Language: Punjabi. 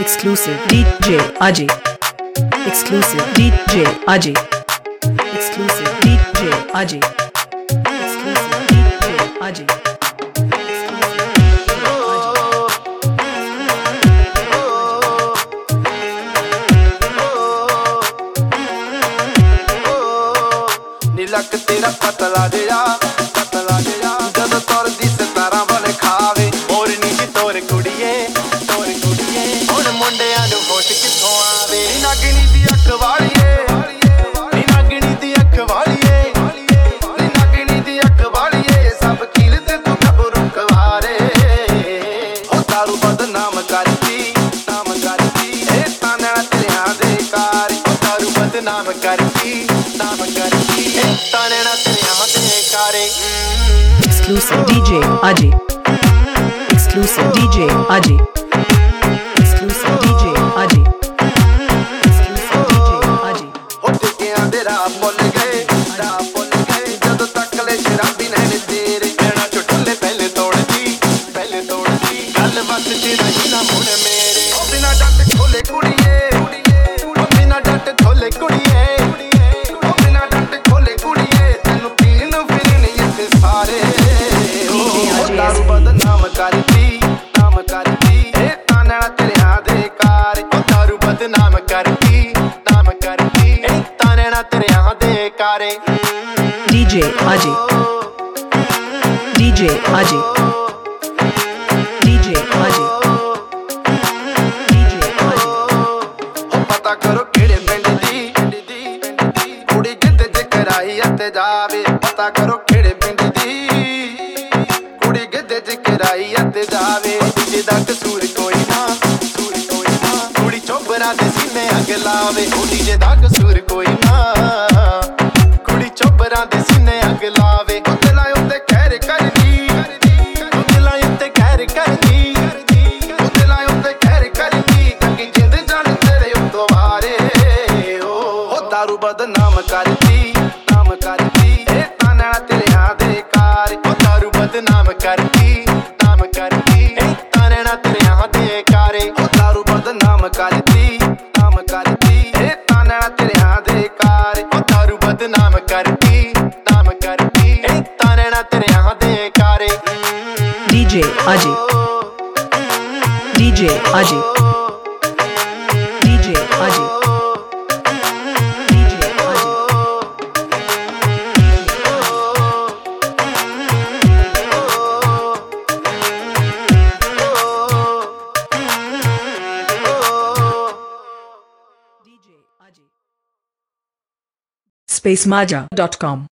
Exclusive DJ Ajay. Exclusive DJ Ajay. Exclusive DJ Ajay. Exclusive DJ Ajay. ਨੀ ਲੱਕ ਤੇਰਾ ਪਤਲਾ ਜਿਹਾ ਪਤਲਾ ਜਿਹਾ ਮੁੰਡਿਆਂ ਨੂੰ ਹੋਸ਼ ਕਿੱਥੋਂ ਆਵੇ? ਨੀ ਨਾਗਣੀ ਦੀ ਅੱਖ ਵਾਲੀਏ। ਨੀ ਨਾਗਣੀ ਦੀ ਅੱਖ ਵਾਲੀਏ। ਨੀ ਨਾਗਣੀ ਦੀ ਅੱਖ ਵਾਲੀਏ। ਸਭ ਕੀਲ ਤੇ ਤੂੰ ਖਬਰੋਂ ਟਿਕਿਆਂ ਦੇ ਭੁੱਲ ਗਏ ਰਾਹ ਭੁੱਲ ਗਏ। ਜਦੋਂ ਤੱਕ ਲੈ ਸ਼ਰਾਬੀ ਨੈਣ ਤੇਰੇ ਕਹਿਣਾ ਚੁੱਟਲੇ ਪਹਿਲੇ ਤੋੜਦੀ ਪਹਿਲੇ ਤੋੜਦੀ ਗੱਲ ਵਕਤ ਚ ਰਹੀ ਨਾ ਹੁਣ ਮੇਰੇ। ਤਾਨਣਾ ਤੇਰਿਆਂ ਦੇ ਕਾਰੇ DJ Ajay. DJ Ajay. DJ Ajay. DJ Ajay. ਹੋ ਪਤਾ ਕਰੋ ਕਿਹੜੇ ਪਿੰਡ ਦੀ ਕੁੜੀ ਕਿਤੇ ਜੇ ਕਰਾਈ ਅਤੇ ਜਾਵੇ ਪਤਾ ਕਰੋ ਕਿਹੜੇ ਪਿੰਡ ਦੀ ਕੁੜੀ ਕਿਤੇ ਜੇ ਕਰਾਈ ਅਤੇ ਜਾਵੇ ਸੀਨੇ ਅੱਗ ਲਾਵੇ ਕੁੜੀ ਕਸੂਰ ਕੋਈ ਨਾ। ਕੁੜੀ ਚੋਬਰਾਂ ਦੇ ਸੀਨੇ ਅੱਗ ਲਾਵੇ। ਉਹ ਦਿਲਾਂ ਉੱਤੇ ਕਹਿਰ ਕਰਦੀ। ਉਹ ਦਿਲਾਂ ਉੱਤੇ ਕਹਿਰ ਕਰਦੀ। ਉਹ ਦਿਲਾਂ ਉੱਤੇ ਕਹਿਰ ਕਰਦੀ। ਕੰਗੀ ਜਿੰਦ ਜਾਣ ਤੇਰੇ ਉੱਤੋਂ ਵਾਰੇ। ਉਹ ਦਾਰੂ ਬਦਨਾਮ ਕਰਦੀ, ਨਾਮ ਕਰਦੀ। ਇਹ ਤਾਨਾ ਤੇਰਿਆਂ ਦੇ ਕਾਰ। ਉਹ ਦਾਰੂ ਬਦਨਾਮ ਕਰਦੀ। ਬਦਨਾਮ ਕਰਦੀ ਨਾਮ ਕਰਦੀ ਇਹ ਤਾਨਾ ਤੇਰਿਆਂ ਦੇ ਕਾਰੇ DJ Ajay. DJ Ajay. DJ Ajay. DJ Ajay. DJ Ajay. SpaceMaja.com